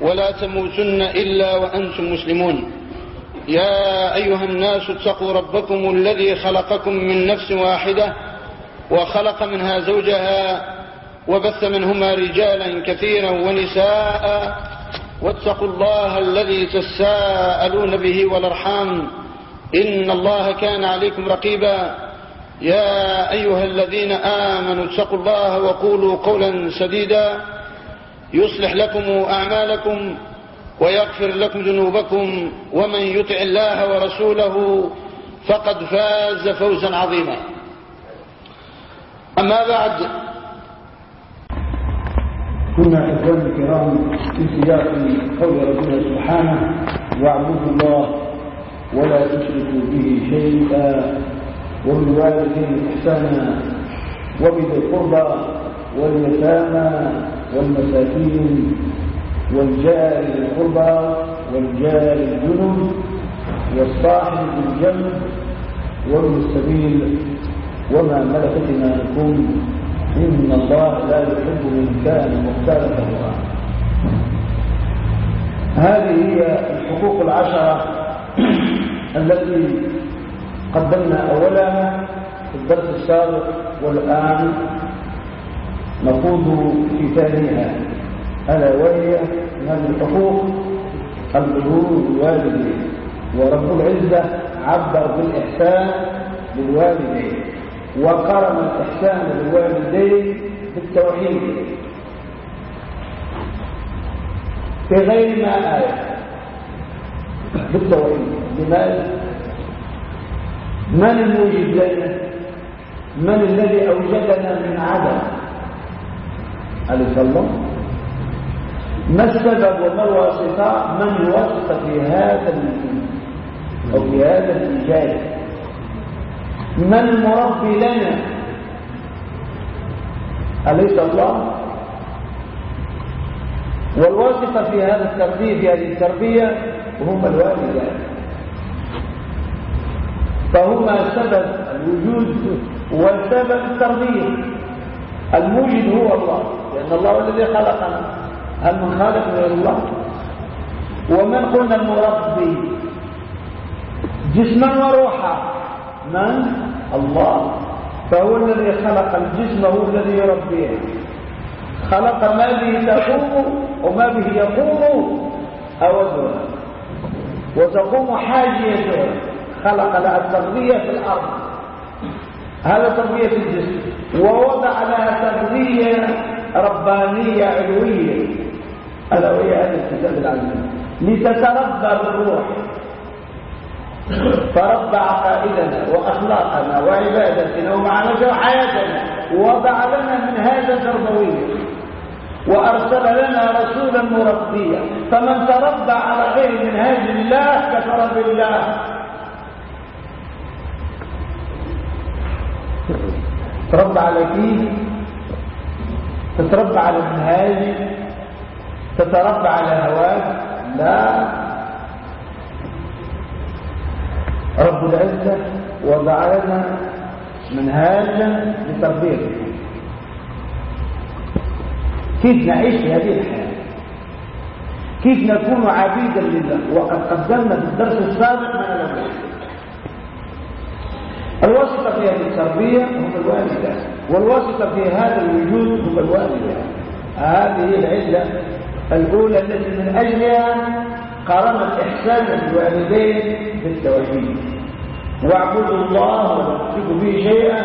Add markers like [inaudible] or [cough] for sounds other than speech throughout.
ولا تموتن إلا وأنتم مسلمون. يا أيها الناس اتقوا ربكم الذي خلقكم من نفس واحدة وخلق منها زوجها وبث منهما رجالا كثيرا ونساء واتقوا الله الذي تساءلون به والأرحام. إن الله كان عليكم رقيبا. يا أيها الذين آمنوا اتقوا الله وقولوا قولا سديدا. يصلح لكم أعمالكم ويغفر لكم ذنوبكم ومن يطع الله ورسوله فقد فاز فوزا عظيما. أما بعد. كنا إخواني الكرام في سياق قول ربنا سبحانه واعبدوا الله ولا تشركوا به شيئا وبالوالدين إحسانا وبذي القربى واليتامى والمساكين والجار القربى والجار الجنب والصاحب بالجنب وابن السبيل وما ملكت إيمانكم إن الله لا يحب من كان مختالا فخورا هذه هي الحقوق العشرة التي قدمنا اولها في الدرس السابق والآن في ثانيها ألا وهي هذه الحقوق البرور بالوالدين ورب العزة عبر بالإحسان للوالدين وقرن الإحسان للوالدين بالتوحيد في غير ما آية بالتوحيد لماذا؟ من الموجد لنا؟ من الذي أوجدنا من عدم؟ أليس الله؟ ما السبب وما الواسطة من الواسطة في هذا أو في هذا الإيجاد من المربي لنا؟ أليس الله والواسطة في هذا التربية في هذه التربية هم الوالدان. فهما سبب الوجود وسبب التربية. الموجد هو الله. لأن الله هو الذي خلقنا هل من خالق غير الله. ومن قلنا المربي؟ جسما وروحا. من؟ الله. فهو الذي خلق الجسم هو الذي يربيه. خلق ما به تقوم وما به يقوم أوده وتقوم حاجيته خلق لها التغذية في الأرض. هذا تربية الجسم. ووضع لها تغذية ربانية علوية. ألا وهي هذا الكتاب العزيز لتتربى بالروح. فربى عقائدنا وأخلاقنا وعبادتنا ومعاملتنا وحياتنا. ووضع لنا منهاجا تربويا وأرسل لنا رسولا مربيا. فمن تربى على غير منهاج الله كفر بالله. تربى على كيف تتربى على منهاج تتربى على هواك لا. رب العزة وضع لنا منهاجا لتربيته. كيف نعيش في هذه الحياة؟ كيف نكون عبيدا لله؟ وقد قدمنا في الدرس السابق ما نلقى الواسطة في هذه التربية هم الوالدان والواسطة في هذا الوجود هم الوالدان هذه العلة الأولى التي من أجلها قرن الإحسان للوالدين بالتوحيد. واعبدوا الله ولا تشركوا به شيئا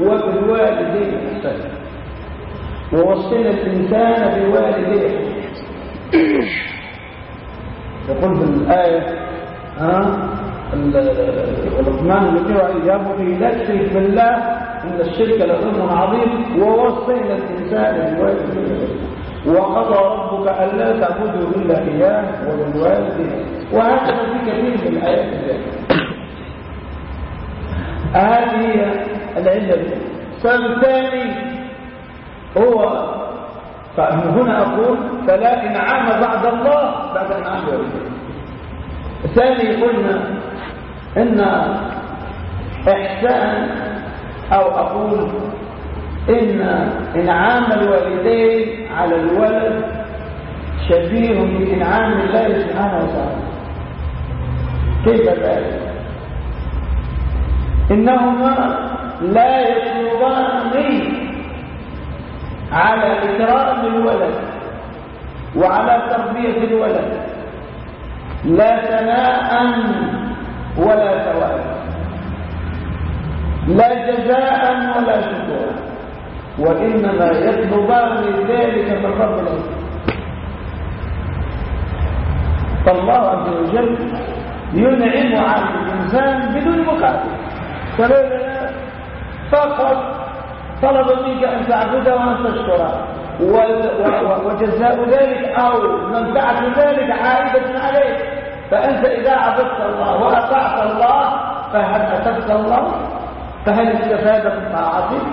وبالوالدين إحسانا. ووصينا الإنسان بوالديه. يقول في الآية ها ولقمان الذي يا بني لا تشرك بالله إن الشرك لظلم عظيم ووصينا الإنسان بوالديه وقضى ربك ألا تعبدوا إلا إياه وبالوالدين وهكذا في كثير من الآيات هذه هي العلة. السبب الثاني هو. فهنا أقول فلا إنعام بعد الله بعد إنعام الوالدين الثاني قلنا إن إحسان أو أقول إن إنعام الوالدين على الولد شبيه بإنعام الله سبحانه وتعالى. كيف ذلك؟ إنهما لا يطلبان على إكرام الولد وعلى تربية الولد لا ثناء ولا ثواب لا جزاء ولا شكورا. وإنما يطلبان ذلك من رب فالله عز وجل ينعم على الإنسان بدون مقابل. فلولا فقط طلب منك أن تعبده وأن تشكره وجزاء ذلك أو منفعة ذلك عائدة عليك. فأنت إذا عبدت الله وأطعت الله فهل أتبت الله؟ فهل استفاد من طاعتك؟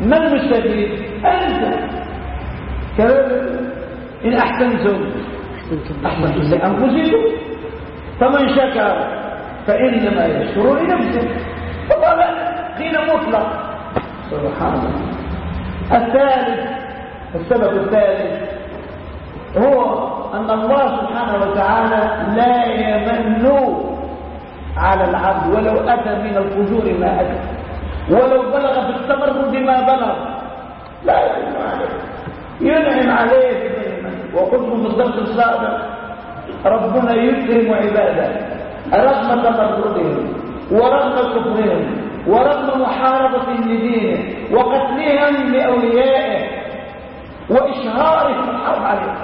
من المستفيد أنت. إن أحسنتم. أحسنتم لأنفسكم. فمن شكر فإنما يشكر لنفسه. فطبعا دين مطلق. سبحان الله الثالث السبب الثالث هو أن الله سبحانه وتعالى لا يمن على العبد ولو أتى من الفجور ما أتى. ولو بلغ في التمرد ما بلغ. لا يمن عليه. ينعم عليه وقلتم في الدرس السابق ربنا يكرم عباده. رغم تمردهم ورغم كفرهم ورغم محاربة لدينه وقتلهم لأوليائه وإشهارهم الحرب عليه.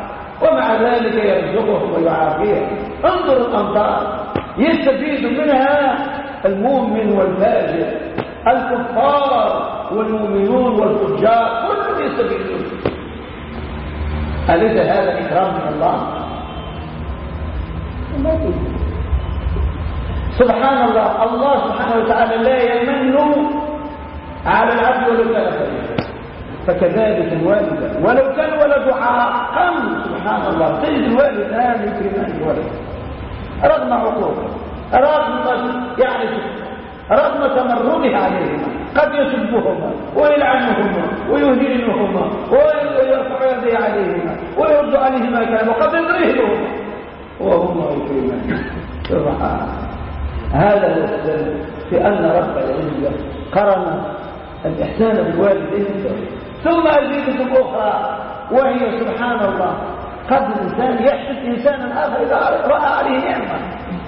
ومع ذلك يرزقهم ويعافيهم انظر الأمطار يستفيد منها المؤمن والفاجر الكفار والمؤمنون والفجار كلهم يستفيدون أليس هذا إكرام من الله؟ سبحان الله الله سبحانه وتعالى لا يمن على العبد ولو كان فكذلك الوالد ولو كان ولد عاقا سبحان الله تجد الوالد الان يكرمان الولد رغم عقوقه رغم يعني رغم تمرده عليهما قد يسبهما ويلعنهما ويهينهما ويرفع يديه عليهما ويرد عليهما كلام وقد يضرهما وهما يكرمان سبحان هذا هو السبب في أن رب العزة قرن الإحسان بالوالدين ثم أزيدكم أخرى وهي سبحان الله. قد الإنسان يحسد إنسانا آخر إذا رأى عليه نعمة.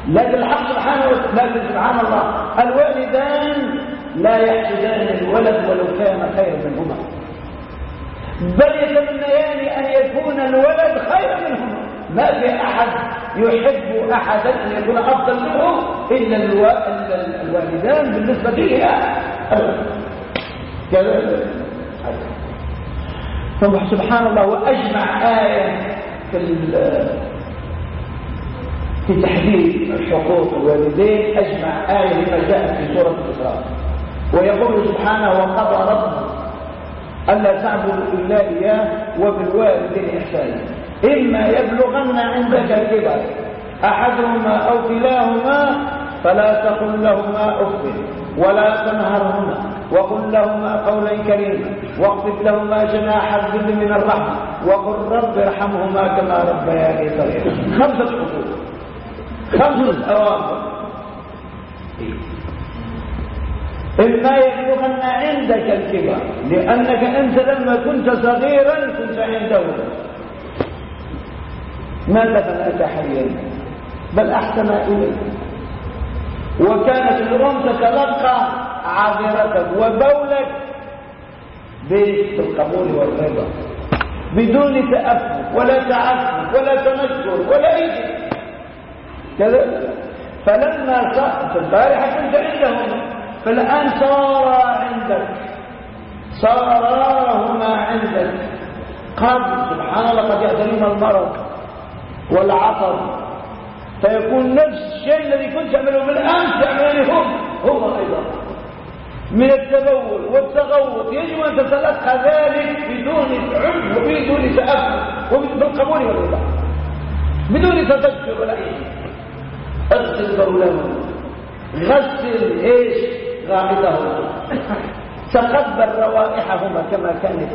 لكن الحق سبحانه لكن سبحان الله الوالدان لا يحسدان الولد ولو كان خيرا منهما. بل يتمنيان أن يكون الولد خيرا منهما. ما في أحد يحب أحدا أن يكون أفضل منه إلا الوالدان بالنسبة لها سبحان الله وأجمع آية في في تحديد حقوق الوالدين أجمع آية لما جاء في سورة الإسراء. ويقول سبحانه وقضى ربك ألا تعبدوا إلا إياه وبالوالدين إحسانا. إما يبلغن عندك الكبر أحدهما أو كلاهما فلا تقل لهما أف ولا تنهرهما وقل لهما قولا كريما واخفض لهما جناح الذل من الرحمة وقل رب ارحمهما كما ربياني صغيرا. خمسة حقوق. خمسة أوامر. إما يبلغن عندك الكبر لأنك أنت لما كنت صغيرا كنت عنده. ما دفنك حيا بل أحسن إليك. وكانت الأم تتلقى عذرتك وبولك بالقبول والرضا. بدون تأفف ولا تعفف ولا تنكر ولا أي كذا. فلما صارت البارحة كنت عندهم. فالآن صار عندك. صار هما عندك. قد سبحان الله قد يعتريهم المرض والعطر فيكون نفس الشيء الذي كنت تعمله بالامس تعمله هو أيضا. من التبول والتغوط. يجب أن تتلقى ذلك بدون عنف وبدون تاثر وبالقبول والرضا بدون تذكر ولا شيء اغسل بوله غسل إيش؟ غائطه تقبل روائحهما كما كان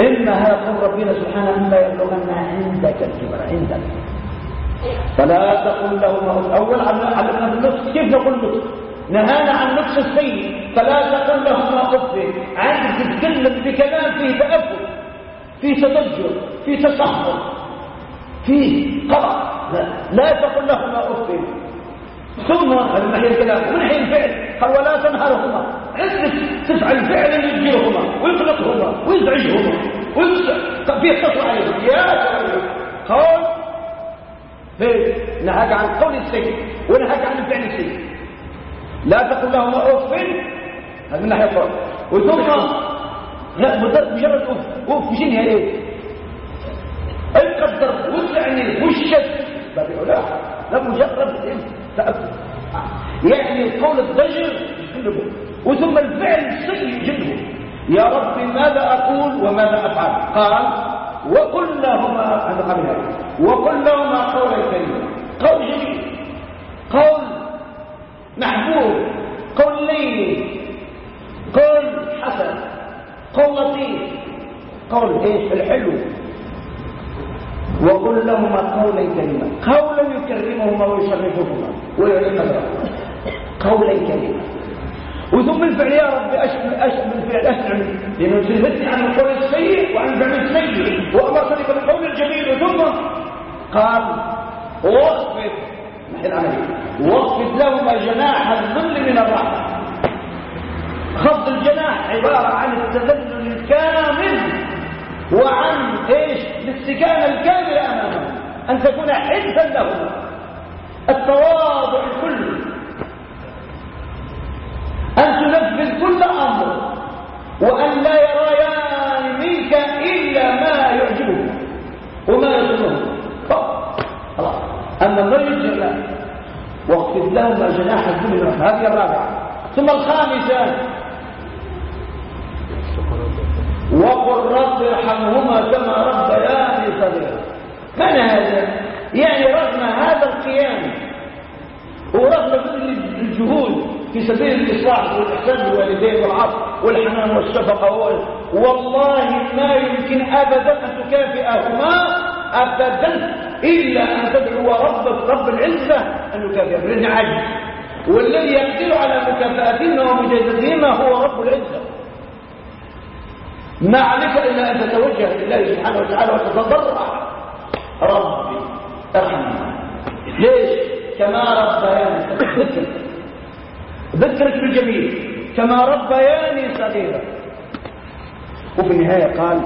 إنها يقول ربنا سبحانه إما يبلغن عندك الكبر عندك. فلا تقل لهما أول علمنا بالنصف كيف نقول نصف نهانا عن نصف السيء فلا تقل لهما أف عندك تتكلم بكلام فيه تأفل فيه تضجر فيه تصحر فيه قرع لا, لا تقل لهما أف ثم هذا من حين الكلام ومن حين الفعل. قال ولا تنهرهما. عندك تفعل فعلا يجيرهما ويقلقهما ويزعجهما ويزعج فيه قصر عليهم. يا قول نهاك عن قول السيء ونهاك عن الفعل السيء لا تقل لهما اف هذا من ناحية القول. وثم لا مجرد اف اف مش إيه؟ القدر والتعني والشد. باب لا لا مجرد تأكد يعني القول الضجر يجنبه وثم الفعل السيء يجنبه يا رب ماذا أقول وماذا أفعل؟ قال وقل لهما قبل وقل لهما قولا كريما قول جميل قول محبوب. قول لين قول حسن. قول لطيف. قول إيش؟ الحلو. وقل لهما قولا كريما. قولا يكرمهما ويشرفهما ويعلم قولا كريما. وثم الفعل يا رب اشمل أشمل الفعل اسمع لأنه سلمتني عن القول السيء وعن الفعل السيء. وامرتني بالقول الجميل ثم قال واخفض واخفض لهما جناح الظل من الرحمة. خفض الجناح عبارة عن التذلل الكامل. وعن إيش؟ الاستكانه الكامله أمامه. أن تكون حلفا له. التواضع الكلي أن تنفذ كل أمر. وأن لا يريان منك إلا ما يعجبه. وما يظنه. خلاص أما المرء الجنه واخفض لهما جناح الذل هذه الرابعة. ثم الخامسة. وقل رب ارحمهما كما ربياني صغيرا. كان هذا؟ يعني رغم هذا القيام ورغم كل الجهود في سبيل الإصلاح والإحسان بالوالدين والعطف والحنان والشفقة والله ما يمكن ابدا أن تكافئهما ابدا إلا أن تدعو ربك رب العزة أن يكافئهما. لأن عجز والذي يقدر على مكافأتهما ومجازاتهما هو رب العزة. ما عليك إلا أن تتوجه لله سبحانه وتعالى وتتضرع. ربي أرحمني. ليش؟ كما ربياني ذكرك ذكرك بالجميل كما ربياني صغيرا. وفي النهاية قال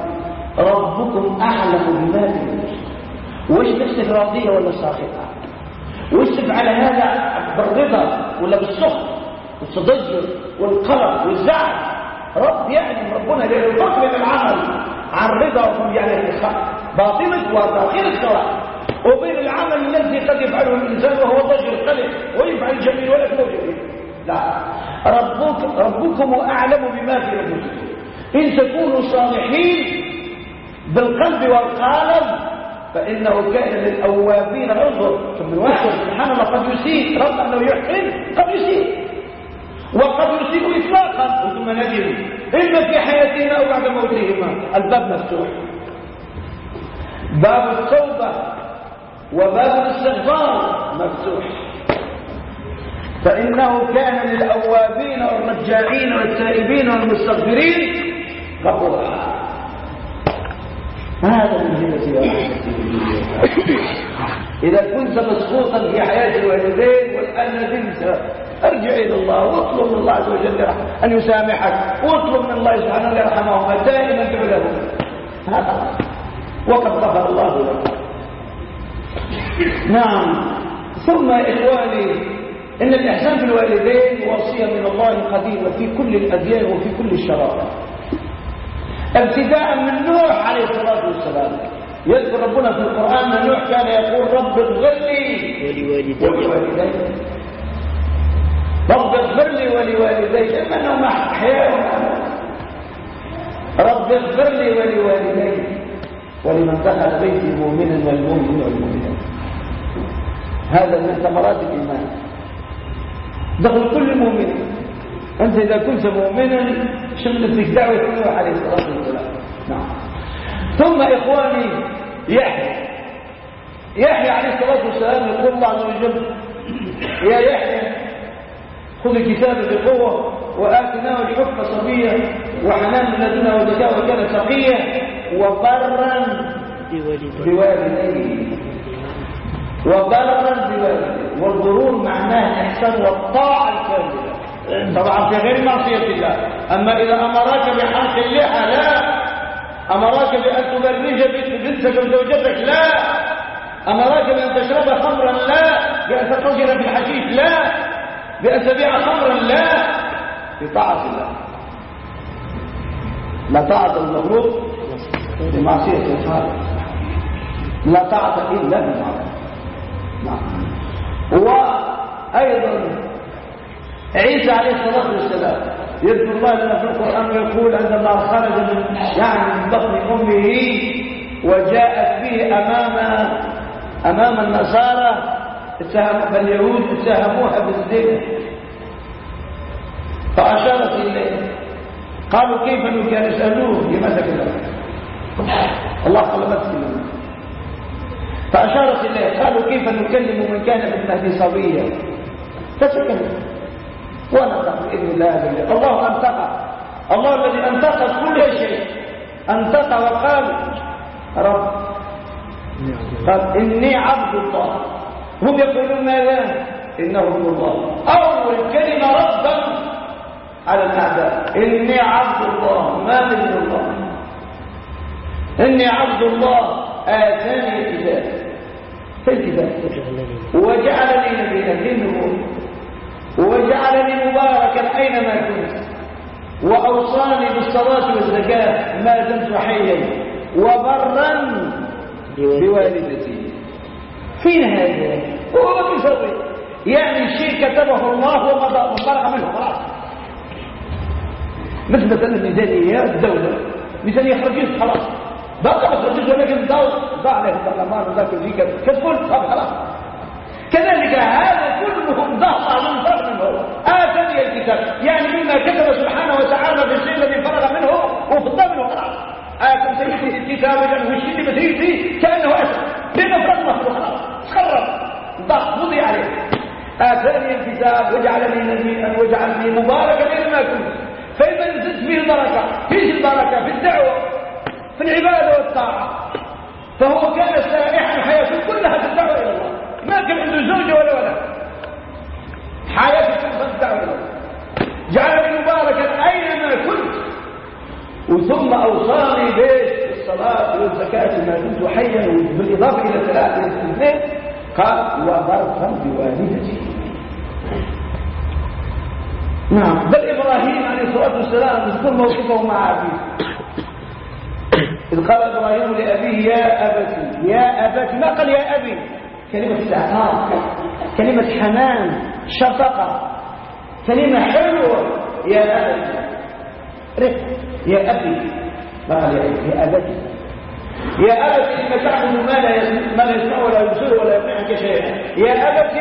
ربكم أعلم بما في وش نفسك راضية ولا ساخطة؟ وش على هذا؟ بالرضا ولا بالسخط والتضجر والقلق والزعل. رب يعني ربنا للفضل من العمل. عن رضا يعني باطنك وداخلك سواء وبين العمل الذي قد يفعله الإنسان وهو ضجر قلق ويفعل الجميل ولا جميل لا. ربك ربكم أعلم بما في أنفسكم. إن تكونوا صالحين بالقلب والقالب فإنه كان للأوابين انظر من واحد؟ سبحان الله قد يسيء. رغم أنه يحسن قد يسيء. وقد ثم ندم إما في حياتهما أو بعد موتهما. الباب مفتوح. باب التوبة وباب الاستغفار مفتوح. فإنه كان للأوابين والرجاعين والتائبين والمستغفرين غفورا. هذا من هبة إذا كنت مسقوطا في حياة الوالدين والآن ندمت أرجع إلى الله واطلب من الله عز وجل أن يسامحك. واطلب من الله سبحانه ان يرحمهما دائما ادعو له هذا. وقد غفر الله لك نعم. ثم يا إخواني ان الاحسان بالوالدين وصيه من الله قديمة في كل الأديان وفي كل الشرائع. ابتداء من نوح عليه الصلاة والسلام. يذكر ربنا في القرآن أن نوح كان يقول رب اغفر لي. ولوالدي. رب اغفر لي ولوالدي إنهم أحياء رب اغفر لي ولوالدي ولمن دخل بيتي مؤمنا والمؤمن والمؤمنات هذا من ثمرات الإيمان. دخل كل مؤمن. أنت إذا كنت مؤمنا شملت بك دعوه نوح عليه الصلاة والسلام؟ نعم. ثم إخواني يحيى. يحيى عليه الصلاة والسلام يقول الله عز وجل يا يحيى خذ الكتاب بقوة وآتناه الحكم صبيا وحنان لدنا وزكاة وكان تقيا وبرا بوالديه. وبرا بوالديه. والبرور معناه الإحسان والطاعة الكاملة. طبعا في غير معصية الله. أما إذا أمرك بحلق اللحى لا. أمرك بأن تبرج بنتك وزوجتك لا. أمرك بأن تشرب خمرا لا. بأن تتجر في الحشيش لا. بأن تبيع خمرا لا بطاعة الله. لا طاعة المخلوق بمعصية الخالق. لا طاعة إلا بالمعصية نعم. وأيضا عيسى عليه الصلاة والسلام يذكر الله لنا في القرآن ويقول عندما خرج من يعني من بطن أمه وجاءت به أمام أمام النصارى فاليهود اتهموها بالزنا. فأشارت إليه. قالوا كيف كان يسألوه لماذا كذا؟ الله قال ما فأشارت إليه. قالوا كيف نكلم من كان في المهدي صبيا فتكلم ونطق بإذن الله الله أنطق. الله الذي أنطق كل شيء. أنطق وقال رب قال إني عبد الله. هم يقولون ماذا؟ إنه ابن الله. أول كلمة ردا على الأعداء. إني عبد الله. ما من الله. إني عبد الله. آتاني الكتاب. في الكتاب. وجعلني نبيا في وجعلني مباركا أينما كنت. وأوصاني بالصلاة والزكاة ما دمت حيا. وبرا بوالدتي فين هذا هو ما بيسوي يعني شيء كتبه الله ومضى وانطلق منه خلاص. مثل مثلا الميزانيه الدولة. ميزانيه خرجت خلاص. بقى ما خرجت ولكن ضاع ضاع له البرلمان وذاك الفيك كتبون خلاص. كذلك هذا كلهم ضغط من فرق منه. آتني الكتاب. يعني مما كتب سبحانه وتعالى في الشيء الذي فرغ منه وفضى منه خلاص. آتم سيدي الكتاب والشيء اللي بسيطي كأنه أسر بين فرق خلاص خرب ضغط مضي عليه آتاني الكتاب وجعلني نبيا وجعلني مباركا اينما كنت. فإذا نزلت فيه البركة. فيش البركة في الدعوة في العبادة والطاعة. فهو كان سائحا حياته كلها في الدعوة إلى الله. ما كان عنده زوجة ولا ولد. حياته كلها في الدعوة إلى الله. جعلني مباركا أينما كنت. وثم أوصاني بالصلاة والزكاة ما كنت حيا بالإضافة إلى ثلاثة اثنين قال وبرا بوالدتي. نعم. بل إبراهيم عليه الصلاة والسلام اذكر موقفه مع أبيه. إذ قال إبراهيم لأبيه يا أبتي يا أبتي ما قال يا أبي؟ كلمة استعطاف كلمة حنان شفقة. كلمة حلوة يا أبتي. رفق يا أبي. ما يا أبي يا أبتي. يا إنك تعبد ما لا ما لا يسمع ولا يبصر ولا يمنعك شيئا. يا أبت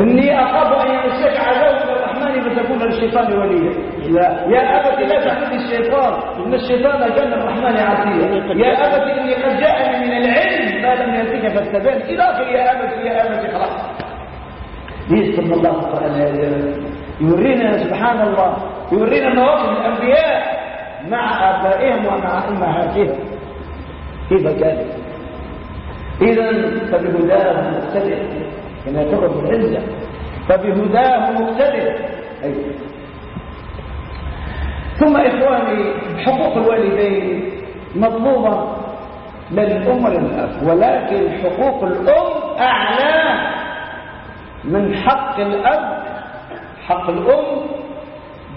إني أخاف أن يمسك عذاب من الرحمن فتكون للشيطان وليا. لا يا أبت لا تعبد الشيطان. إن الشيطان كان الرحمن عصيا. يا أبت إني قد جاءني من العلم ما لم يأتك فاتبعني. إلى آخر يا أبت يا أبت خلاص. ليش الله تعالى. يورينا سبحان الله. يورينا مواقف الأنبياء مع آبائهم ومع أمهاتهم. كيف كان إذا فبهداه مختلف كما تعرف العزة. فبهداه مختلف أي. ثم إخواني حقوق الوالدين مطلوبة للأم وللأب ولكن حقوق الأم أعلى من حق الأب. حق الأم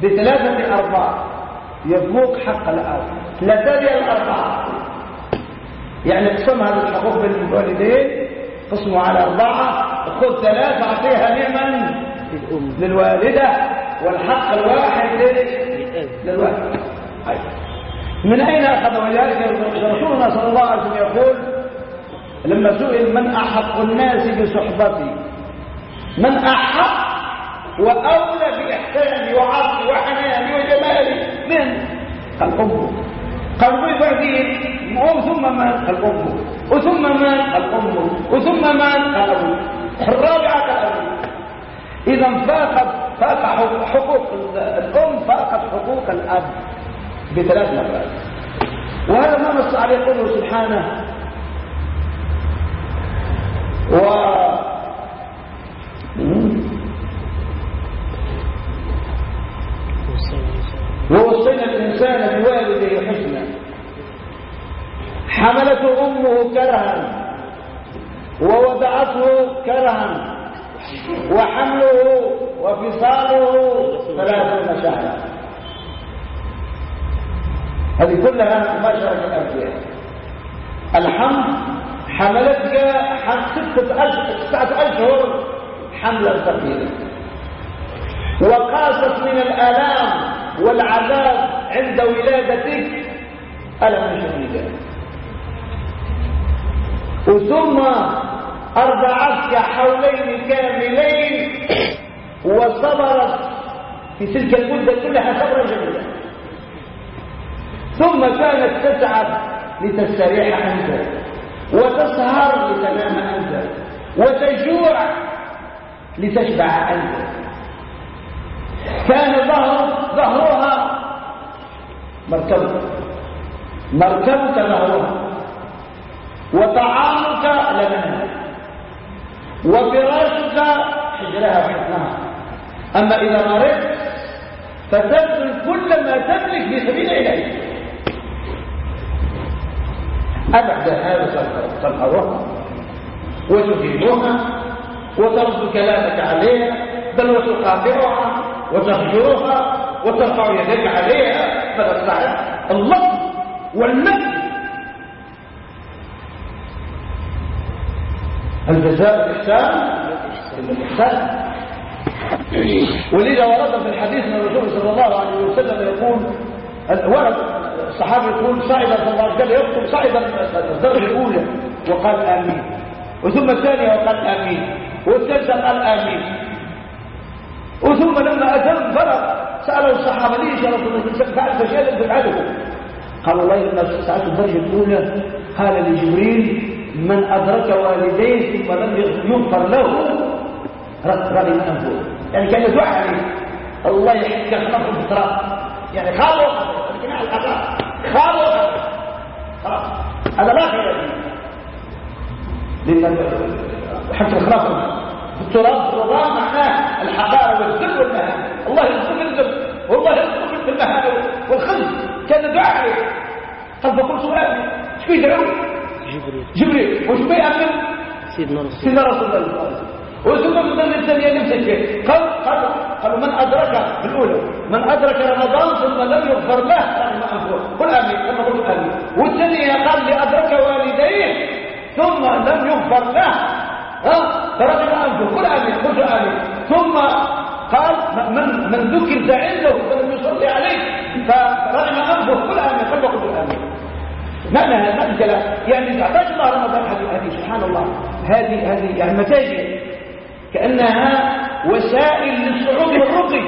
بثلاثة أرباع يفوق حق لا تبي الأربعة يعني قسم هذا الحقوق بين الوالدين قسموا على أربعة خذ ثلاثة أعطيها لمن للوالدة والحق الواحد للوالد من أين أخذ ولذلك رسولنا صلى الله عليه وسلم يقول لما سئل من أحق الناس بصحبتي؟ من أحق وأولى بإحساني من أمه قال بعدين ثم من قال أمه وثم من قال أمه وثم من قال أبوه الرابعة قال أبوه إذا فاقت فاق حقوق الأم فاقت حقوق الأب بثلاث مرات. وهذا ما نص عليه قوله سبحانه. و ووصينا الإنسان بوالده حسنا حملته أمه كرها ووضعته كرها وحمله وفصاله ثلاثون شهرا هذه كلها مباشرة الأنبياء. الحمل حملتك ستة أشهر تسعة أشهر حملا ثقيلا وقاست من الآلام والعذاب عند ولادتك. ألم شديدا وثم أرضعتك حولين كاملين وصبرت في تلك المدة كلها صبرا جميلا. ثم كانت تتعب لتستريح أنت وتسهر لتنام أنت وتجوع لتشبع أنت. كان ظهر ظهرها مركبك مركبك ظهرها. وطعامك لبنها. وفراشك حجرها وحفنها أما إذا مرضت فتبذل كل ما تملك في سبيل إليك. أبعد هذا تنهرها وتجيبها وترد كلامك عليها بل وتقاطعها. وتهجرها وترفع يديك عليها فتستعد اللفظ والنفس الجزاء الإحسان الإحسان ولذا ورد في الحديث من الرسول صلى الله عليه وسلم يقول ورد الصحابي يقول صعد صلى الله عليه وسلم يكتب صعد الدرجة الأولى وقال آمين. وثم الثانية وقال آمين. والثالثة قال آمين. وثم لما أتم فرق سأله الصحابة ليش يا رسول الله؟ فعلت شيئا تفعله قال والله لما سألت الدرجة الأولى قال لجبريل من أدرك والديه ثم لم يغفر له رغم أنفه يعني كان يدعى عليه الله يحكي خلقه في التراب يعني خالوا الجماعة الأخلاق. خالوا خلاص. هذا لا خير لأن حتى في التراب التراب معناه الحقارة والذل والمهانة الله يذكر الذل والله يذكر بالمهانة والخزي كان دعاء عليه قال فقلت سؤالي إيش بيدعوا جبريل. جبريل وش بيعمل سيدنا رسول سيدنا رسول الله. صلى الله عليه وسلم وثم في السنة الثانية نفس الشيء قال قال قالوا من ادرك الاولى من أدرك رمضان ثم لم يغفر له. قل امين كما قلت امين والثانية قال لأدرك والديه ثم لم يغفر له. ها؟ فرجع انفه قل امين قلت امين ثم قال من من ذكرت عنده فلم يصلي عليه. فرغم انفه قل امين كما قلت امين معنى هذا الكلام يعني تعتاج الله رمضان هذه سبحان الله. هذه هذه يعني متاجر. كأنها وسائل للصعود والرقي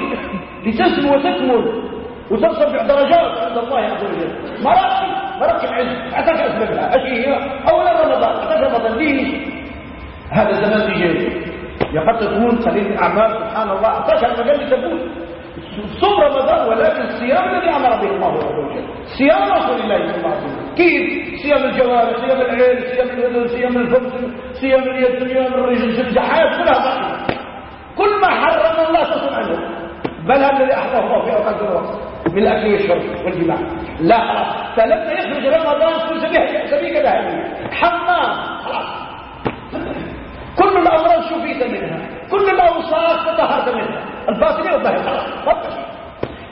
لتسمو وتكمل وتصل درجات عند الله عز وجل. مراقي مراقي العز اعطاك اسبابها إيش هي اولا رمضان اعطاك رمضان. ليش هذا زمان ايجابي يا قد تكون خليل الأعمال سبحان الله. اعطاك المجال لتكون صوم رمضان ولكن الصيام الذي أمر به الله عز وجل. صيام رسول الله صلى الله عليه وسلم. كيف؟ صيام الجوارح صيام العين صيام الاذن صيام الفم صيام اليد صيام الرجل الجحات كلها باقية. كل ما حرم الله تصوم عنه بل هذا الذي احضره الله في أوقات الوقت. من الأكل والشرب والجماع. لا خلاص. فلما يخرج رمضان تكون سبيك ذهبيه حمام خلاص. كل الامراض شفيت منها؟ كل الاوصاف تطهرت منها. الباطنية والظاهره خلاص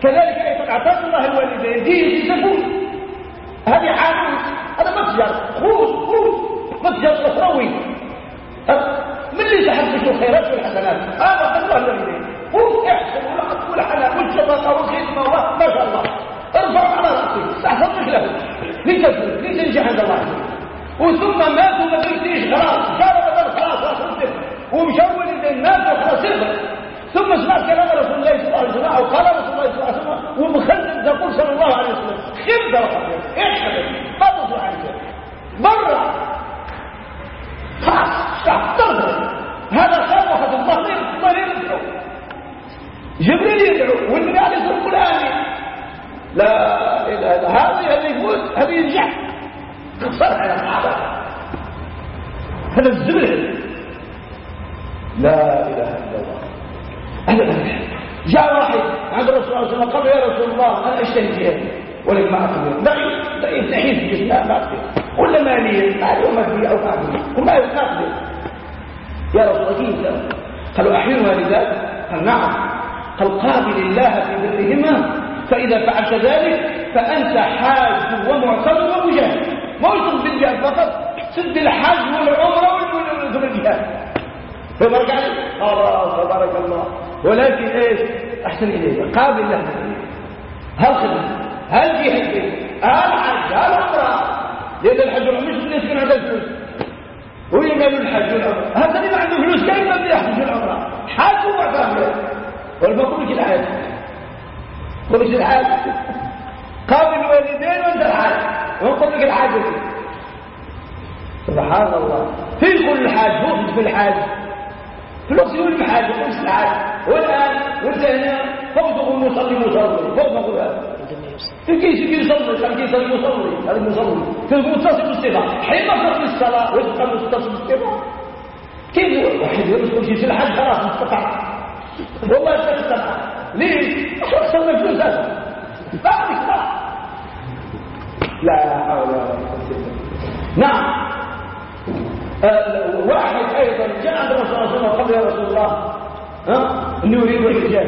كذلك أيضا اعتقد الله الوالدين. دي يسكون هذه حاجة هذا متجر. خوص خوص متجر أخروي. من اللي تحبش الخيرات والحسنات؟ هذا قد الله الوالدين. خوص احسن. والعطف والحلال والصدقة والخدمة ما شاء الله. ارفع على رأسي استحفظك له لتفوز لتنجح عند الله. وثم ماتوا ما تنسيش خلاص خلاص ومشون ماتوا خلاص ثم سمعت كلام رسول الله صلى الله عليه وسلم أو قال رسول الله صلى الله عليه وسلم ومخلد تقول صلى الله عليه وسلم. خذ هذا ما تصلح عنك خلاص. طرد هذا خير واحد الله يدعو؟ جبريل يدعو. والنبي عليه الصلاة والسلام لا إله إلا هذه هذه يفوز هذه ينجح. تخسر على الصحابه هذا الزبل لا إله إلا الله. جاء واحد عند الرسول صلى الله عليه وسلم قال يا رسول الله أنا أشتهي في هذا ولكن ما أقدر ضعيف ضعيف نحيف الاسلام ما أقدر ولا ماليا معلومه في أو فاهمه وما يقدر يا رسول الله قالوا احيي والدات قال نعم. قال قابل الله في برهما فإذا فعلت ذلك فأنت حاج ومعتمر ومجاهد. ما يصل بالجهاد فقط. سد الحج والعمره والجهاد فبرجع خلاص تبارك الله. ولكن إيش؟ أحسن اليه قابل له هل خدمة؟ هل جهه هل حج؟ هل عمرة؟ لأن الحج مش الناس كانوا عندها فلوس وين قالوا الحج والعمره هذا اللي ما عنده فلوس. كيف بده يحج والعمره حاج ومعتمر لك الحاج. قول لك الحاج. قابل الوالدين وانت الحاج. ونقول لك الحاج سبحان الله. في كل الحاج فوق في الحاج في الوقت يقول الحاج يقول الحاج والآن وانت هنا فوق المصلي مصلي فوق نقول هذا. كيف يصلي كان يصلي مصلي هذا المصلي. في متصل بالصفه حين فرق الصلاة ويبقى متصل بالصفه كيف واحد يدخل في الحج خلاص مستطاع والله استطاع ليه؟ عشان صلى فلوس هذا لا لا. حول ولا قوه نعم. آه، واحد أيضا جاء عند الرسول صلى الله عليه وسلم قال يا رسول الله إني أريد الرجال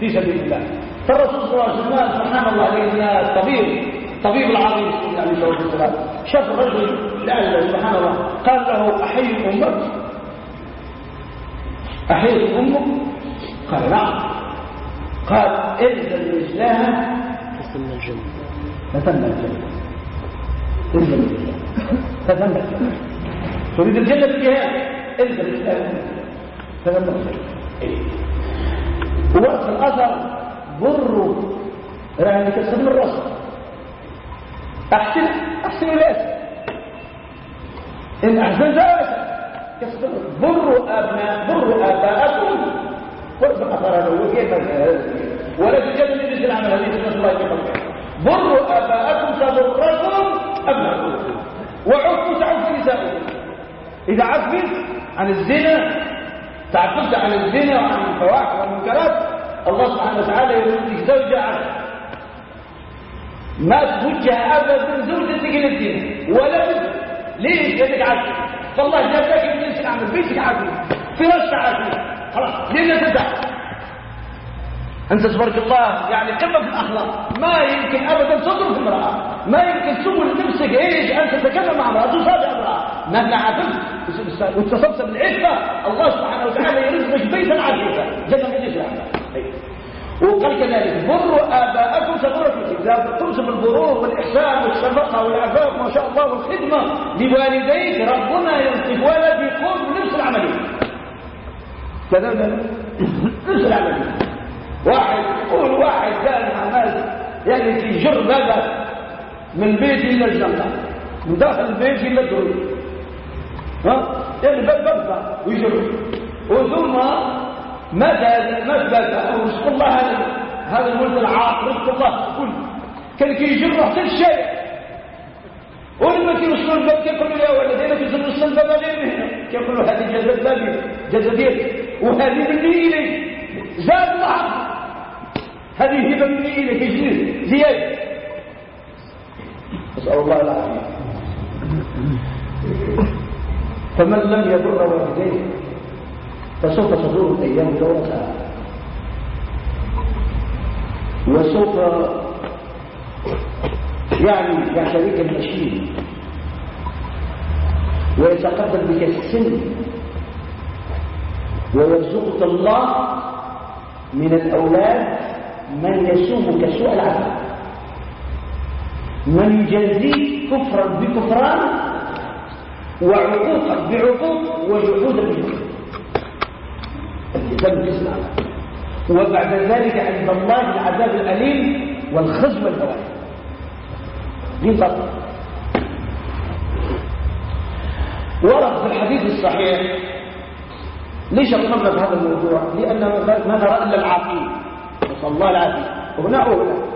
في سبيل الله. فالرسول صلى الله عليه وسلم سبحان الله عليه الطبيب طبيب العظيم عليه الصلاه والسلام شاف الرجل لعله سبحان الله قال له أحيي أمك. أحيي أمك؟ قال نعم. قال انزل رجلها فثم الجنة. فثم الجنة. انزل رجلها فثم الجنة. تريد الجنة بالجهاد إنت الإسلام تمام. ووقت الأثر بر يعني تستخدم الرصد أحسن أحسن الأسر إن أحسن جائزة بر أبناء بر آباءكم. وارفع أثر وكيف ولا تجد مثل العمل هذه سنة الله يقول بر آباءكم تضركم أبناءكم. وعفوا تعفوا نساءكم إذا عفت عن الزنا. تعفت عن الزنا وعن الفواحش والمنكرات. الله سبحانه وتعالى يقول لك زوجة عفت ما توجه أبدا زوجتك الزنا ولا ليش لأنك عفت فالله جابك من جنس العمل بيتك عفت فراشك عفت خلاص. ليه تدع؟ أنت تبارك الله يعني قمة الأخلاق. ما يمكن أبدا تضرب امرأة. ما يمكن تقول لنفسك إيش. أن تتكلم مع امرأة تصادع امرأة. مهما عفلت واتصلت بالعفة الله سبحانه وتعالى يرزقك بيتا عفيفا جنة من الإسلام وقال كذلك بروا آباءكم تبركوا إذا تنسب البرور والإحسان والشفقة والعفاف ما شاء الله والخدمة لوالديك ربنا ينطق ولد يقوم بنفس العملية كذا نفس العملية واحد يقول واحد كان عمال يعني في جر من بيت إلى الجنة. من داخل البيت إلى الدروج ها؟ يعني باب بابا ويجر وثم متى مثبت رزق الله هذا الملك العاق رزق الله. كل كان كيجر حتى الشارع ولما كيوصلوا الباب كيقولوا يا ولدي أنا كيوصلوا الباب غير هنا. كيقولوا هذه جزء بابي جزء ديالك وهذه مني إليك. زاد الله. هذه هبة مني إليك. جنيه زيادة أسأل الله العافية. فمن لم يضر والديه فسوف تدور الأيام دورتها وسوف يعني يعتريك المشير ويتقبل بك السن ويرزقك الله من الأولاد من يسومك سوء العذاب. من يجازيك كفرا بكفران وعقوقا بعقوق وجحودا الإسلام وبعد ذلك عند الله العذاب الأليم والخزي والهوان. دي فرق ورد في الحديث الصحيح ليش اطلبنا في هذا الموضوع؟ لأن ما نرى إلا العاقين نسأل الله العافية. هنا. وهنا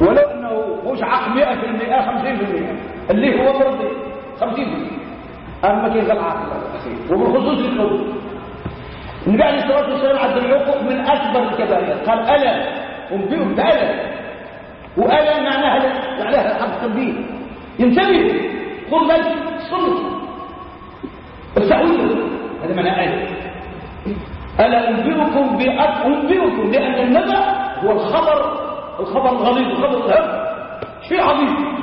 ولو أنه مش عاق 100% 50% اللي هو مرضي 50% أما كيف العاقل وبخصوص الحدود النبي عليه الصلاة والسلام عد العقوق من أكبر الكبائر. قال ألا أنبئهم بألا. وألا معناها معناها حق التنبيه. ينتبه. خذ بالك صمت استعوذ هذا معنى آية. ألا أنبئكم بأب أنبئكم لأن النبأ هو الخبر الخبر الغليظ الخبر الهب. شيء عظيم.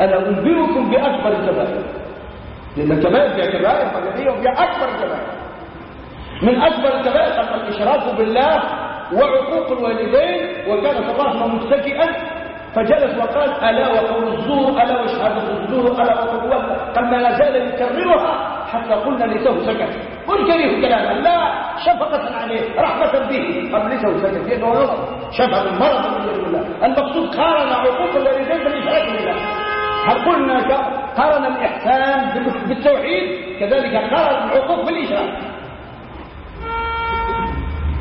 ألا أنبئكم بأكبر الكبائر لأن الكبائر فيها كبائر قدرية وفيها أكبر الكبائر من أكبر الكبائر الإشراك بالله وعقوق الوالدين وكان وسلم متكئا فجلس وقال ألا وقول الزور ألا وشهادة الزور ألا وقول قال ما زال يكررها حتى قلنا ليته سكت. قل كريه كلاما لا شفقة عليه رحمة به. قال ليته سكت. لأنه نظر شفع المرض من الله المقصود قارن عقوق الوالدين بالإشراك بالله. هل قلنا قارن الإحسان بالتوحيد كذلك قارن العقوق بالإشراك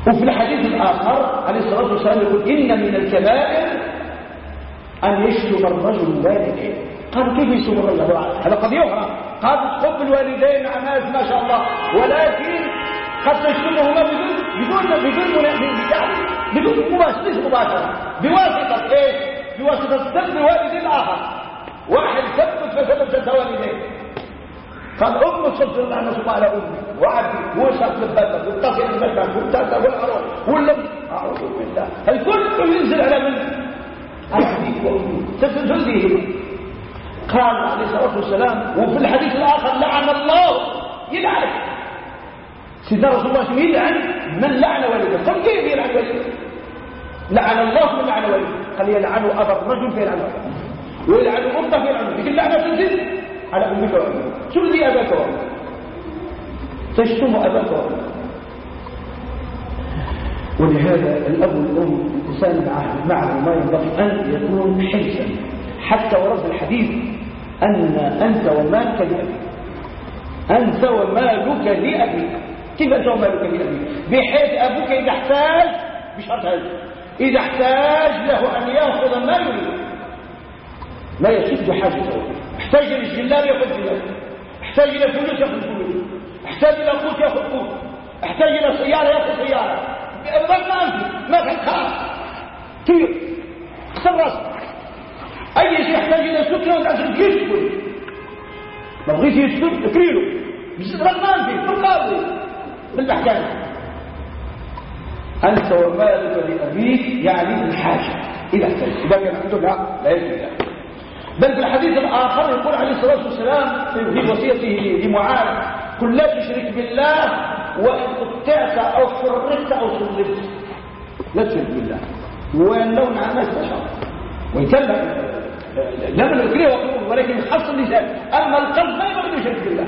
وفي الحديث الآخر عليه الصلاة والسلام يقول إن من الكبائر أن يشتم الرجل والديه قال كيف يشتم الرجل هذا قد يهرم قال حب الوالدين ناس ما شاء الله ولكن قد تشتمهما بدون بدون بدون يعني بدون مباشرة مباشرة بواسطة إيش؟ بواسطة سب والد الآخر. واحد سبت فسبت والديه قال أم صدر الله نصب على أمي وعبي وسط البلد واتصل المكان والتاسع والأرض واللم أعوذ بالله. الكل ينزل على من أبي وأمي تفزل قال عليه الصلاة والسلام وفي الحديث الآخر لعن الله يلعن سيدنا رسول الله يلعن من لعن والده. قال كيف يلعن والده؟ لعن الله من لعن والده. قال يلعن أبا الرجل فيلعن ويلعن أمه فيلعن لكن لعنة تنزل على أمك وأمك شو الذي أباك وأمك تشتم أباك وأمك ولهذا الأب والأم الإنسان معه, معه ما ينبغي أن يكون حرصا. حتى ورد الحديث أن أنت ومالك لأبيك. أنت ومالك لأبيك. كيف أنت ومالك لأبيك؟ بحيث أبوك إذا احتاج بشرط هذا إذا احتاج له أن يأخذ ما يريد. ما يسد حاجته احتاج إلى الجلاب ياخذ جلاب. احتاج إلى فلوس ياخذ فلوس. احتاج إلى قوت ياخذ قوت. احتاج إلى سيارة ياخذ سيارة. ما انت ما في خلاص طير اخسر راسك. أي شيء يحتاج إلى سكر وأنت عشان يسكن. ما بغيت يسكن اكريله. ما انت في القاضي بالاحكام أنت ومالك لابيك يعني الحاجة. إذا احتاج إذا كان عنده لا لا يجوز. بل في الحديث الآخر يقول عليه الصلاة والسلام في وصيته لمعاذ قل لا تشرك بالله وإن قطعت أو حررت أو صلبت لا تشرك بالله. وإن لون عن الناس بشر وإن كان لا من أكره ولكن خص اللسان أما القلب ما يبغي يشرك بالله.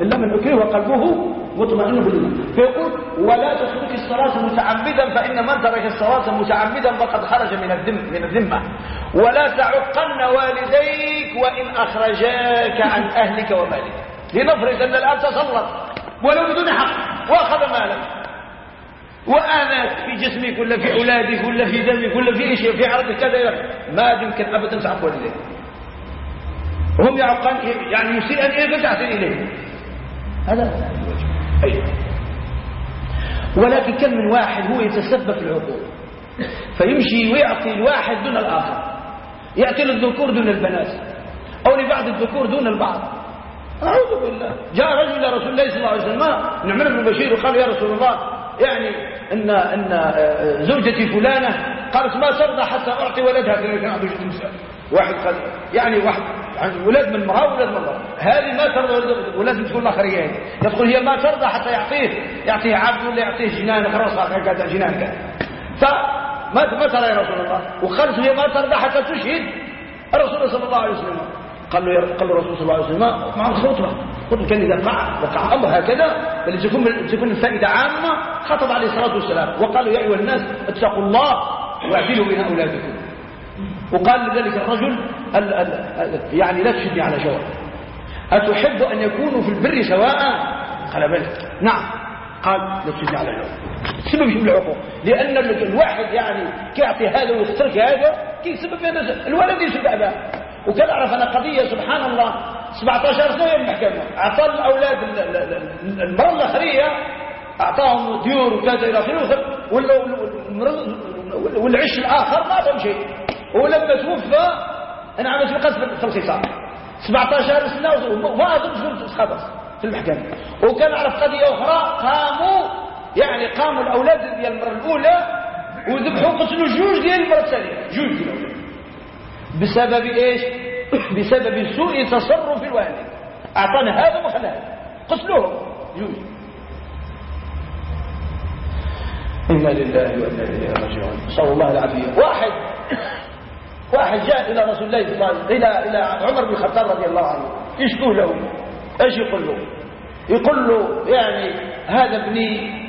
إلا من أكره قلبه مطمئن بالله. فيقول ولا تترك الصلاة متعمدا فإن من ترك الصلاة متعمدا فقد خرج من الذم من الذمة. ولا تعقن والديك وإن أخرجاك عن أهلك ومالك. لنفرض أن الآن تسلط ولو بدون حق وأخذ مالك. وآناك في جسمك ولا في أولادك ولا في دمك ولا في إيش في عرضك كذا ما يمكن أبدا تعق والديك. وهم يعقن يعني يسيء أن تحسن إليه. هذا أي ولكن كم من واحد هو يتسبب في العقول. فيمشي ويعطي الواحد دون الآخر. يأتي للذكور دون البنات. أو لبعض الذكور دون البعض. أعوذ بالله. جاء رجل إلى رسول الله صلى الله عليه وسلم. نعمل بن بشير وقال يا رسول الله يعني إن إن آه، زوجتي فلانة. قالت ما ترضى حتى أعطي ولدها كان عنده جد واحد قال يعني واحد ولاد من امراه ولاد من امراه هذه ما ترضى ولازم تكون الآخرية يقول هي ما ترضى حتى يعطيه يعطيه عبد ولا يعطيه جنان خلاص هكذا جنان كذا فما ما ترى يا رسول الله. وقالت هي ما ترضى حتى تشهد. الرسول صلى الله عليه وسلم. قال له قال الرسول صلى الله عليه وسلم مع الخطبة. قلت كان إذا وقع وقع أمر هكذا فلتكون تكون الفائدة عامة خطب عليه الصلاة والسلام. وقال يا أيها الناس اتقوا الله وأعدلوا بين أولادكم. وقال لذلك الرجل ال ال يعني لا تشدني على شوى أتحب أن يكونوا في البر سواء؟ قال بل نعم. قال لا تشدني على شوى سبب يجيب العقوق لأن الواحد يعني كيعطي هذا ويخترك هذا كي سبب الولد يسب أباه وكان أعرف أنا قضية سبحان الله 17 سنة المحكمة. أعطى الأولاد المرأة الأخرية أعطاهم ديور وكذا إلى آخره والعش الآخر ما أعطاهم شيء. ولما توفى أنا عملت القتل في الخصام 17 سنة وما أظن خلاص في المحكمة. وكان عرف قضية أخرى قاموا يعني قاموا الأولاد ديال المره الأولى وذبحوا قتلوا جوج ديال المره الثانية. جوج ديال بسبب إيش؟ [coughs] بسبب سوء تصرف الوالد. أعطانا هذا وخلى هذا. قتلوهم جوج. إنا لله وإنا إليه راجعون. صلى الله العافية. واحد. واحد جاء إلى رسول الله صلى الله عليه وسلم إلى, إلى عمر بن الخطاب رضي الله عنه. يشكو له؟ إيش يقول له؟ يقول له يعني هذا ابني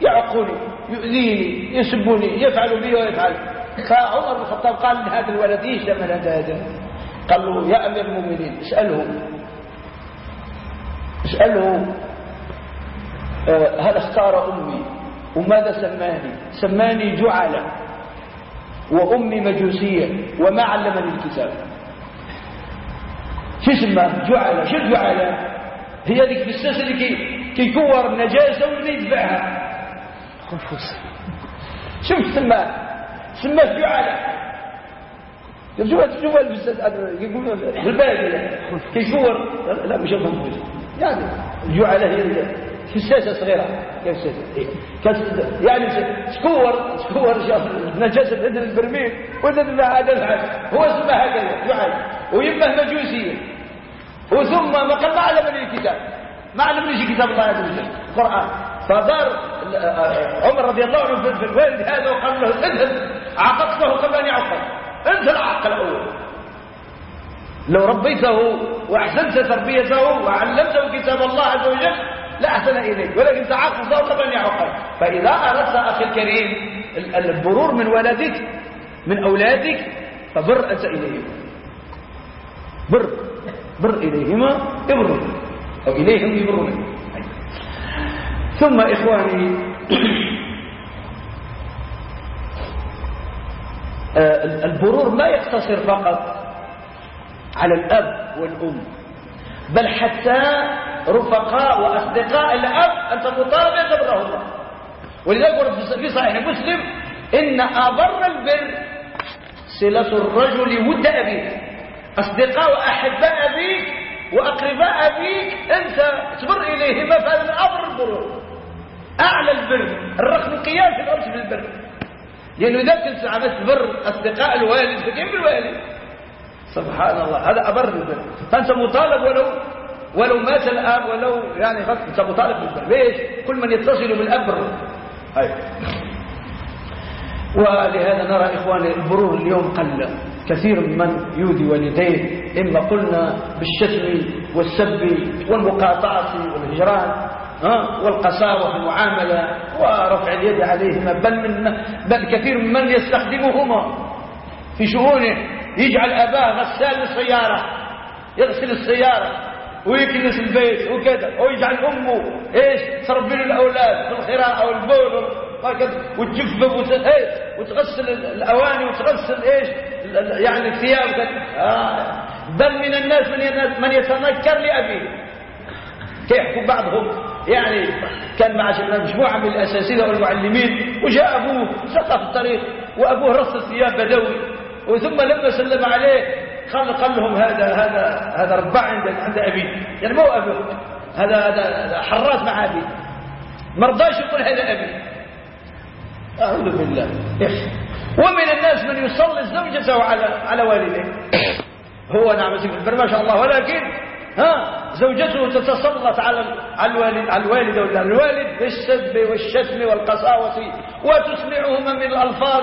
يعقني يؤذيني يسبني يفعل بي ويفعل. فعمر بن الخطاب قال لهذا الولد إيش من هذا قال له يا أمير المؤمنين اسأله. اسأله آه هل اختار أمي؟ وماذا سماني؟ سماني جعله وأمي مجوسية وما علمني الكتاب. شو اسمه جعلة شو الجعلة هي ذيك بالساس اللي كي كيكور النجاسة واللي يتبعها شوف سماه سماه جعلة شوف شوف البساس يقولون في البادية كيكور لا مش الخنفوس يعني جعلة هي فساسة صغيرة. كيف فساسة يعني سكور سكور نجاسة عند البرميل؟ وإذن هذا الحال هو اسمه هكذا يعد ويمه مجوسية. وثم ما قال ما علمني الكتاب. ما علمني كتاب الله عز وجل. القرآن. فدار عمر رضي الله عنه في الوالد هذا وقال له اذهب عقدته قبل أن يعقد انت العقل الأول. لو ربيته وأحسنت تربيته وعلمته كتاب الله عز وجل لا أحسن إليك ولكن تعاقب أن يعقل فإذا أردت أخي الكريم البرور من ولدك من أولادك فبر أنت إليهم بر بر إليهما ابر أو إليهم يبرون. ثم إخواني آه، البرور لا يقتصر فقط على الأب والأم بل حتى رفقاء وأصدقاء الأب أنت مطالب أن تبره الله. ولذلك ورد في صحيح مسلم إن أبر البر صلة الرجل ود أبيك. أصدقاء وأحباء أبيك وأقرباء أبيك أنت تبر إليهما فهذا من أبر البرور أعلى البر الرقم القياس في الأرض في البر. لأنه إذا كنت عملت بر أصدقاء الوالد فكيف بالوالد؟ سبحان الله هذا أبر البر. فأنت مطالب ولو ولو مات الاب ولو يعني انت مطالب بالبر ليش؟ كل من يتصل بالأب أيوة. ولهذا نرى إخواني البرور اليوم قل. كثير من يؤذي والديه إما قلنا بالشتم والسب والمقاطعة والهجران والقساوة في المعاملة ورفع اليد عليهما بل, من بل كثير من يستخدمهما في شؤونه. يجعل أباه غسال للسيارة يغسل السيارة. ويكنس البيت وكذا. ويجعل أمه إيش؟ تربي له الأولاد في الخراء أو البول وهكذا. وتجفف إيه؟ وتغسل الأواني وتغسل إيش؟ يعني الثياب آه. بل من الناس من يتنكر لأبيه. كيحكوا بعضهم يعني كان مع مجموعة من الأساتذة والمعلمين وجاء أبوه سقى في الطريق وأبوه رص الثياب بدوي وثم لما سلم عليه قال قال لهم هذا هذا هذا ربع عند عند أبي. يعني مو أبي. هذا هذا حراس مع أبي. ما رضاش يقول هذا أبي. أعوذ بالله. ومن الناس من يصلي زوجته على على والديه هو نعم في ما شاء الله. ولكن ها زوجته تتسلط على على الوالد على الوالد ولا الوالد بالسب والشتم والقساوة وتسمعهما من الألفاظ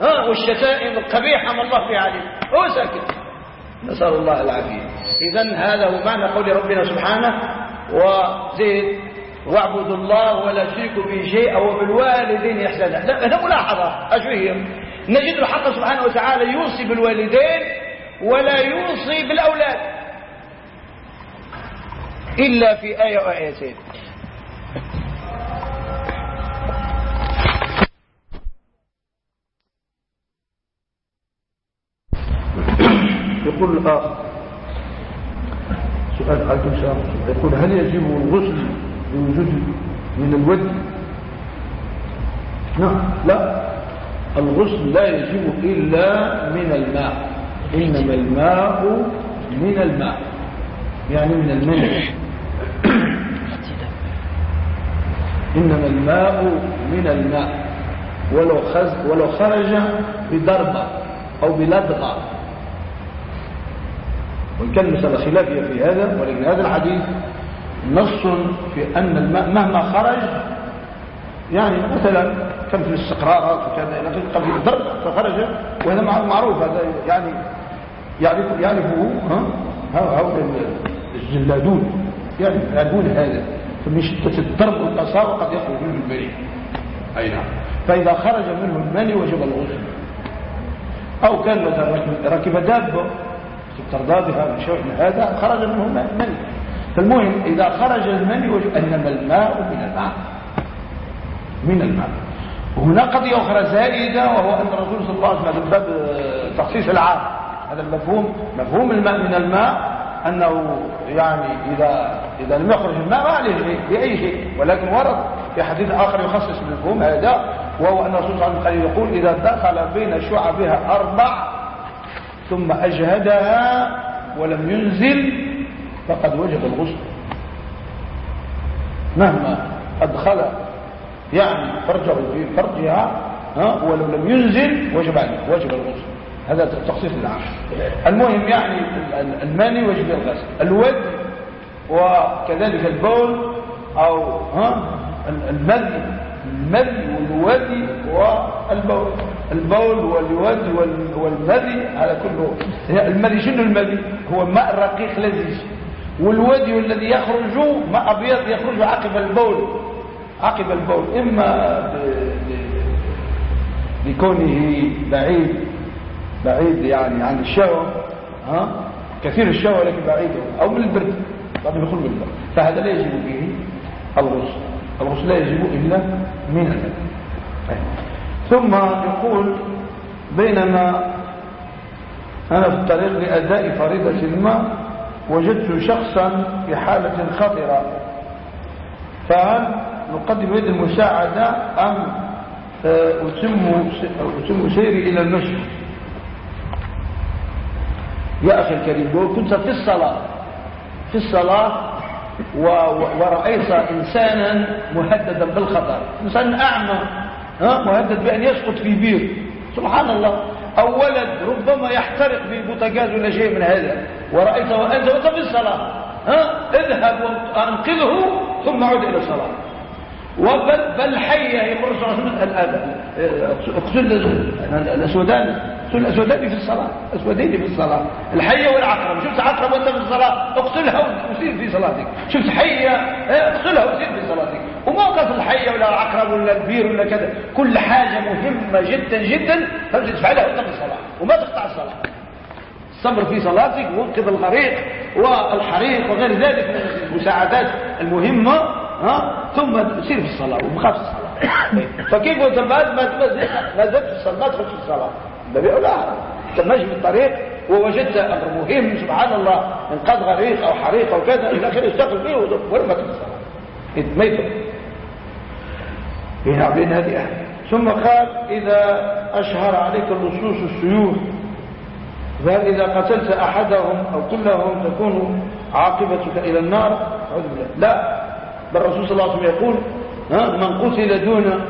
البذيئة والشتائم القبيحة ما الله في عليه هو ساكت. نسأل الله العافية. إذا هذا هو معنى قول ربنا سبحانه وزيد واعبدوا الله ولا تشركوا به شيئا وبالوالدين إحسانا. هذا ملاحظة اشو هي نجد الحق سبحانه وتعالى يوصي بالوالدين ولا يوصي بالأولاد إلا في آية وآيتين. يقول الآخر سؤال عليكم السلام يقول هل يجب الغسل بوجود من الود؟ نعم لا. الغسل لا يجب إلا من الماء. إنما الماء من الماء يعني من المنع إنما الماء من الماء. ولو, ولو خرج بضربة أو بلدغة. وإن كان المسألة خلافية في هذا ولكن هذا الحديث نص في أن الماء مهما خرج يعني مثلا كان في الاستقرارات وكان لكن قبل الضرب فخرج وهذا معروف هذا يعني يعرف يعرفه ها؟ الجلادون يعني يعرفون هذا فمن شدة الضرب والقساوة قد يخرج منه المني أي نعم. فإذا خرج منه المني وجب الغسل. أو كان مثلا ركب دابة ترضى بها من هذا خرج منه مني فالمهم إذا خرج المني إنما الماء من الماء من الماء. وهنا قضية أخرى زائدة وهو أن الرسول صلى الله عليه وسلم باب تخصيص العام. هذا المفهوم. مفهوم الماء من الماء أنه يعني إذا إذا لم يخرج الماء ما عليه شيء بأي شيء. ولكن ورد في حديث آخر يخصص المفهوم هذا وهو أن الرسول صلى الله عليه وسلم يقول إذا دخل بين شعبها أربع ثم أجهدها ولم ينزل فقد وجب الغسل. مهما أدخل يعني فرجه في فرجها ها ولو لم ينزل وجب عليه وجب الغسل. هذا تخصيص العام. المهم يعني الماني وجب الغسل. الود وكذلك البول ها المذي المذي والودي والبول. البول والودي والمذي على كله المذي شنو المذي؟ هو ماء رقيق لذيذ. والودي الذي يخرج ماء أبيض يخرج عقب البول. عقب البول. إما لكونه بعيد بعيد يعني عن الشهوة ها؟ كثير الشهوة لكن بعيد. أو من البرد. بعد يدخل بالبرد فهذا لا يجب فيه الغسل. الغسل لا يجب إلا من الماء ثم يقول بينما أنا في الطريق لأداء فريضة الماء وجدت شخصا في حالة خطرة. فهل نقدم يد المساعدة أم آه، أتم, أتم سيري إلى المسجد يا أخي الكريم كنت في الصلاة في الصلاة ورأيت إنسانا مهددا بالخطر. إنسان أعمى مهدد بأن يسقط في بير. سبحان الله. أو ولد ربما يحترق ببوتاجاز ولا شيء من هذا. ورأيت وأنت وأنت في الصلاة اذهب وأنقذه ثم عد إلى الصلاة. وبل بل حية يقول اقتل الأسودان. الأسودان في الصلاة أسودين في الصلاة. الحية والعقرب شفت عقرب وأنت في الصلاة؟ اقتلها وسير في صلاتك. شفت حية؟ اقتلها وسير في صلاتك. وما قصد الحية ولا العقرب ولا البير ولا كذا. كل حاجة مهمة جدا جدا فانت تفعلها وأنت في الصلاة. وما تقطع الصلاة. الصبر في صلاتك وانقذ الغريق والحريق وغير ذلك من المساعدات المهمة ها؟ ثم تسير في الصلاة ومخاف الصلاة. [coughs] فكيف وأنت بعد ما زلت في الصلاة ما تخش في الصلاة؟ النبي لا تمشي في الطريق ووجدت أمر مهم سبحان الله انقاذ غريق أو حريق أو كذا إلى آخره اشتغل به ورمت الصلاه ما يفرق بين هذه ثم قال إذا أشهر عليك اللصوص السيوف فهل إذا قتلت أحدهم أو كلهم تكون عاقبتك إلى النار. لا بل الرسول صلى الله عليه وسلم يقول من قتل دون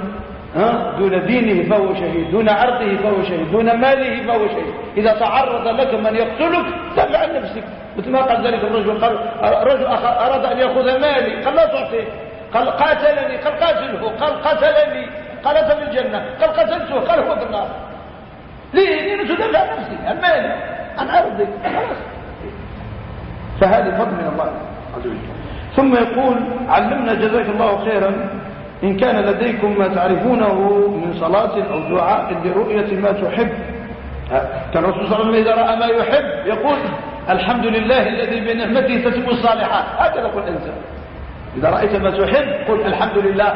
دون دينه فهو شهيد دون عرضه فهو شهيد دون ماله فهو شهيد. إذا تعرض لك من يقتلك دافع عن نفسك. مثل ما قال ذلك الرجل قال رجل أراد أن يأخذ مالي قال لا تعطيه. قال قاتلني قال قاتله قال قتلني قال في الجنة قال قتلته قال هو في النار. ليه؟ ليه تدافع عن نفسك عن مالي عن عرضك خلاص. فهذه فضل من الله. عز وجل. ثم يقول علمنا جزاك الله خيرا. إن كان لديكم ما تعرفونه من صلاة أو دعاء لرؤية ما تحب. كان الرسول صلى الله عليه وسلم إذا رأى ما يحب يقول الحمد لله الذي بنعمته تتم الصالحات. هكذا يقول الإنسان. إذا رأيت ما تحب قل الحمد لله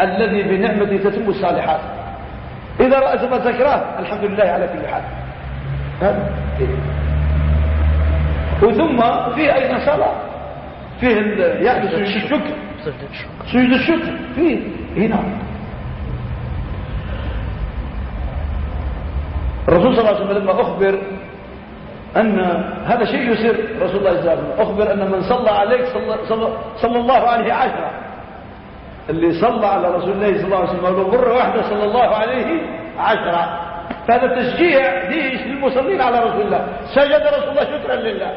الذي بنعمته تتم الصالحات. إذا رأيت ما تكره الحمد لله على كل حال. هذا وثم في أيضا صلاة. فيه يعني سجود الشكر سجود الشكر فيه هنا الرسول صلى الله عليه وسلم لما أخبر أن هذا شيء يسر رسول الله صلى عليه وسلم أخبر أن من صلى عليك صلى, صلى, صلى الله عليه عشرة. اللي صلى على رسول الله صلى الله عليه وسلم ولو مرة واحدة صلى الله عليه عشرة. فهذا تشجيع ليش للمصلين على رسول الله. سجد رسول الله شكرا لله.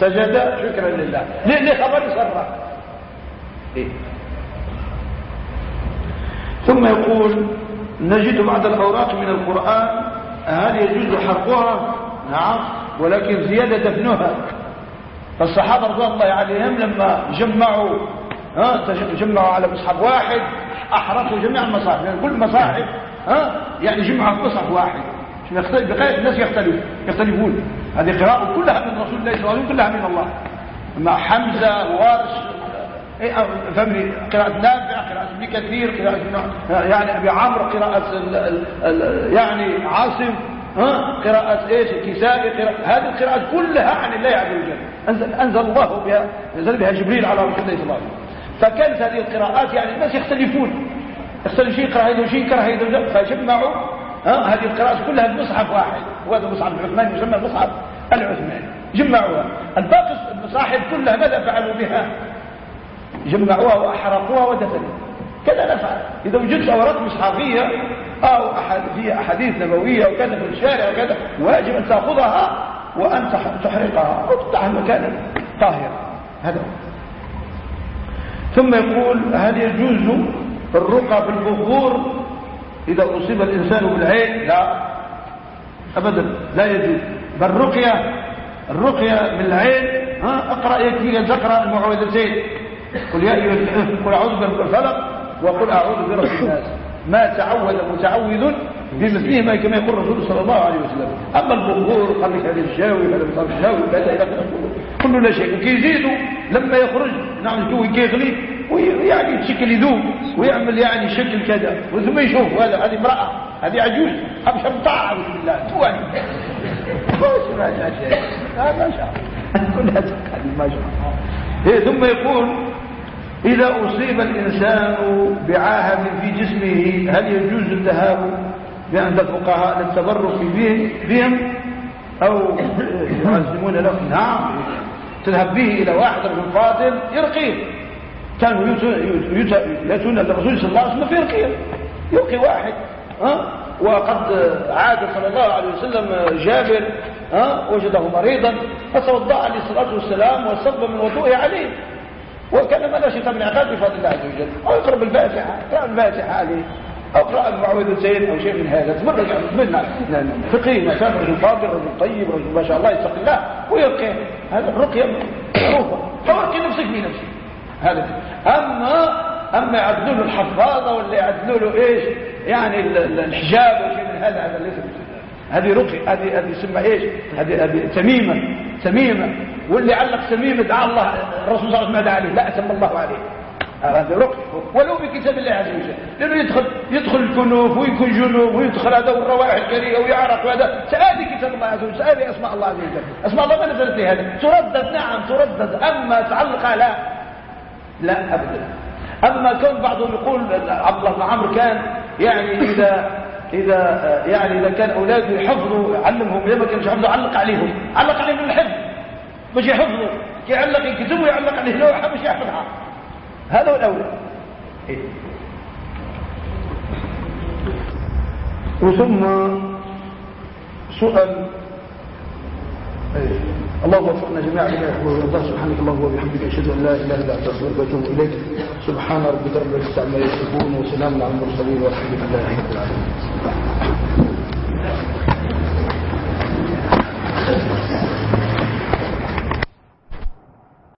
سجد شكرا لله. ليه؟ خبر يصرف إيه؟ ثم يقول نجد بعض الأوراق من القرآن هل يجوز حرقها نعم ولكن زيادة دفنها فالصحابة رضي الله عليهم لما جمعوا ها جمعوا على مصحف واحد أحرقوا جميع المصاحف يعني كل مصاحف ها يعني جمعوا في مصحف واحد. بقية الناس يختلف يختلفون. هذه قراءة كلها من رسول الله صلى الله عليه وسلم كلها من الله. مع حمزة وارش فهمني قراءة نافع قراءة ابن كثير قراءة يعني أبي عمرو قراءة يعني عاصم ها قراءة إيش؟ الكسائي قراءة هذه القراءات كلها عن الله عز وجل. أنزل, أنزل الله بها نزل بها جبريل على رسول الله صلى الله عليه وسلم. فكانت هذه القراءات يعني الناس يختلفون. يختلف شيء يقرأ هذا وشيء يقرأ هذا فجمعوا ها هذه القراءات كلها بمصحف واحد. وهذا مصحف العثماني يسمى المصحف العثماني. جمعوها. الباقي المصاحف كلها ماذا فعلوا بها. جمعوها وأحرقوها ودفنوا كذا نفعل. إذا وجدت أوراق مصحفية أو فيها أحاديث نبوية وكذا في الشارع وكذا واجب أن تأخذها وأن تحرقها. أو مكانا طاهرا هذا ثم يقول هل يجوز الرقى في البخور إذا أصيب الإنسان بالعين؟ لا. أبدا. لا يجوز. بل رقية الرقية بالعين ها أقرأ يكفيك تقرأ المعوذتين. قل يا أيها قل أعوذ برب الفلق وقل أعوذ برب الناس. ما تعود متعوذ بمثلهما كما يقول الرسول صلى الله عليه وسلم. أما البخور قال لك هذا الجاوي هذا مصاب الجاوي كذا إلى كل لا شيء. وكيزيدوا لما يخرج نعم الجو كيغلي ويعني شكل يذوب ويعمل يعني شكل كذا ثم يشوف هذا هذه امرأة هذه عجوز خمسة مطاعة أعوذ بالله تواني [laughs] ما شاء الله. [laughs] الله كلها ما شاء الله. ثم يقول إذا أصيب الإنسان بعاهة في جسمه هل يجوز الذهاب عند الفقهاء للتبرك بهم؟ أو يعزمون له؟ نعم. تذهب به إلى واحد رجل فاضل يرقيه. كانوا يأتون الرسول صلى الله عليه وسلم في يرقيه. يرقي واحد ها؟ وقد عاد صلى الله عليه وسلم جابر ها؟ وجده مريضا فتوضا عليه الصلاة والسلام وصب من وضوءه عليه. وكان ما لا شيء من عقاب بفضل الله عز وجل. أو يقرا بالفاتحة قرا الفاتحه عليه أو قرا المعوذتين أو شيء من هذا. تمرج من فقيه ما كان رجل فاضل رجل طيب رجل ما شاء الله يتقي الله. ويرقي هذا الرقية معروفة. فارقي نفسك بنفسك هذا. اما أما يعدلوا له الحفاظة ولا يعدلوا له إيش؟ يعني الحجاب وشيء من هذا هذا ليس هذه رقي هذه هذه يسمى إيش؟ هذه هذه تميمة تميمة. واللي علق تميمة دعا الله الرسول صلى الله عليه وسلم عليه لا اتم الله عليه. هذا رقي ولو بكتاب الله عز وجل لأنه يدخل يدخل الكنوف ويكون جنوب ويدخل هذا والروائح الكريهه ويعرف هذا. سادي كتاب الله عز وجل سادي أسماء الله عز وجل. أسماء الله ما نزلت لهذا تردد نعم تردد. أما تعلق لا لا ابدا. أما كون بعضهم يقول عبد الله بن عمرو كان يعني إذا إذا يعني إذا كان أولاده يحفظوا علمهم لما كانش يحفظوا علق عليهم. علق عليهم الحفظ. مش يحفظوا. يعلق يكتبوا يعلق عليه لوحة مش يحفظها. هذا هو الأولى وثم سؤال. إيه. اللهم وفقنا جميعا لما يحب ويرضى سبحانك اللهم وبحمدك أشهد أن لا إله إلا أنت أستغفرك وأتوب إليك. سبحان ربك رب العزة عما يصفون وسلام على المرسلين والحمد لله رب العالمين.